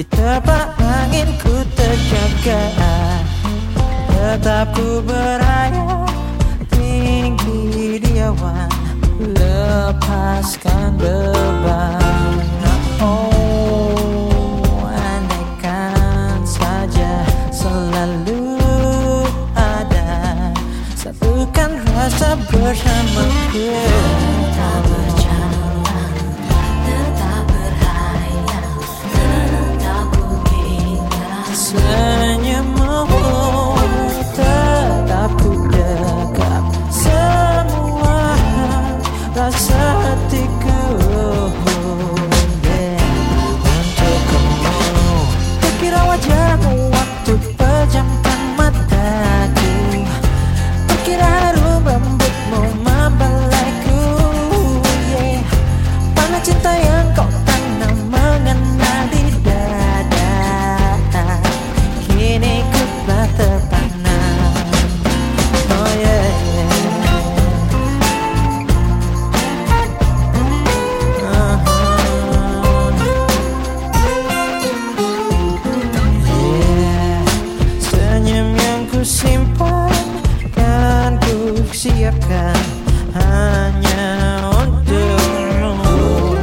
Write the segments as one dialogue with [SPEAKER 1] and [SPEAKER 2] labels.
[SPEAKER 1] Diterpa angin ku terjaga Tetap ku beraya tinggi di awan. Lepaskan beban. Oh. rasa hatiku. siapkan hanya untukmu.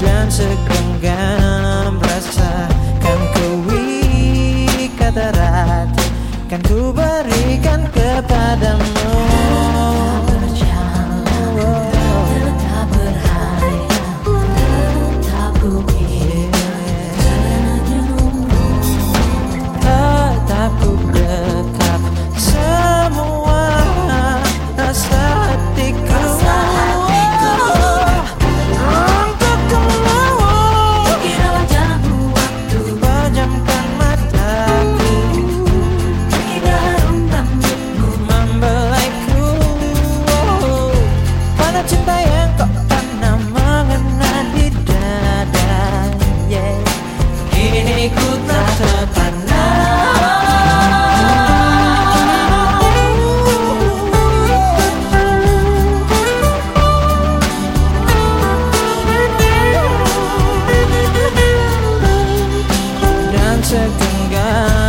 [SPEAKER 1] Dan segenggam rasa kan ku ikat erat kan ku berikan kepadamu. olhar.